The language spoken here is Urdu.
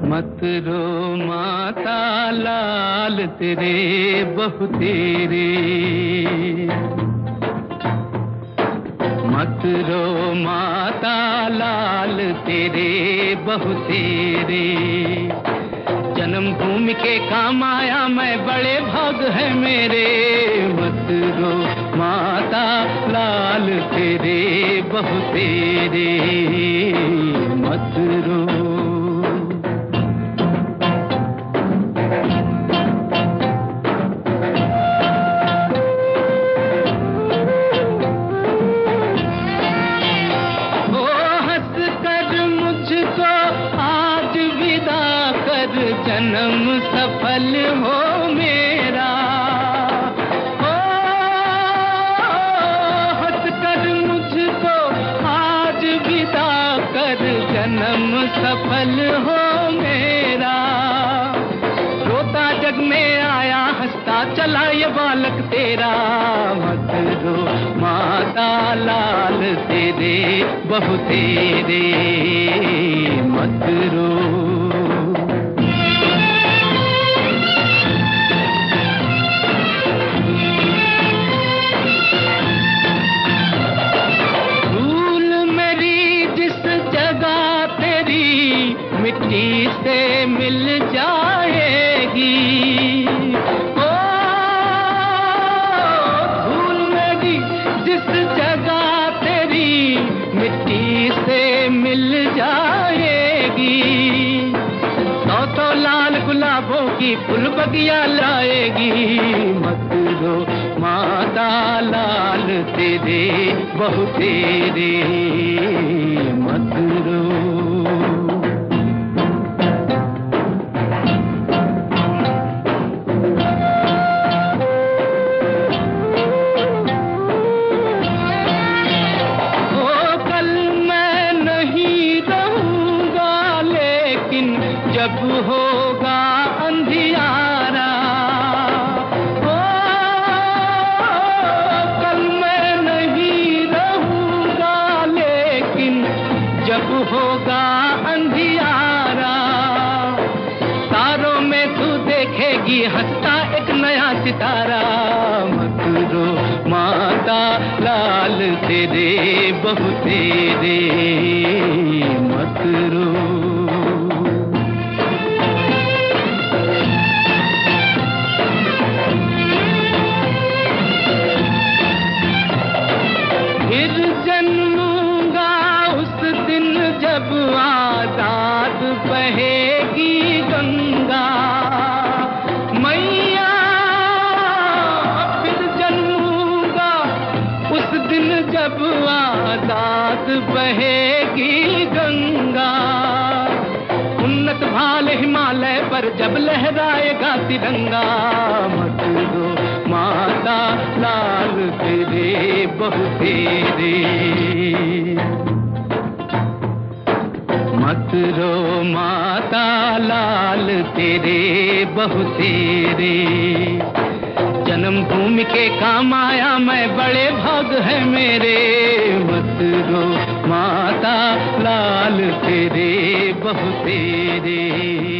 مت رو ماتا لال تیرے بہو تیرے مت رو ماتا لال تیرے بہو تیرے جنم بھومی کے کام آیا میں بڑے بھاگ ہے میرے مت رو ماتا لال تیرے بہو تیرے مت رو کر جنم سفل ہو میرا۔ ہنس کر مجھ کو آج ودا کر، جنم سفل ہو میرا۔ روتا جگ میں آیا، ہنستا چلا یہ بالک تیرا۔ مت رو ماتا لال تیرے، بہو تیرے۔ مت رو سے مل جائے گی۔ او دھول میری جس جگہ تیری مٹی سے مل جائے گی۔ سو تو لال گلابوں کی پھول بگیا لائے گی۔ مت رو ماتا لال تیرے بہو تیرے۔ مت رو ہوگا اندھیارا۔ او، کل میں نہیں رہوں گا، لیکن جب ہوگا اندھیارا۔ تاروں میں تو دیکھے گی ہنستا ایک نیا ستارہ مت رو ماتا لال، تیرے بہو تیرے۔ مت آزاد بہے گی گنگا۔ میاں، پھر جنموں گا اس دن جب آزاد بہے گی گنگا۔ انت بھال ہمالیہ پر جب لہرائے گا ترنگا۔ مت دو ماتا، لال تیرے، بہو تیرے۔ مت رو ماتا لال تیرے بہو تیرے جنم بھومی کے کام آیا میں بڑے بھاگ ہے میرے مت رو ماتا لال تیرے بہو تیرے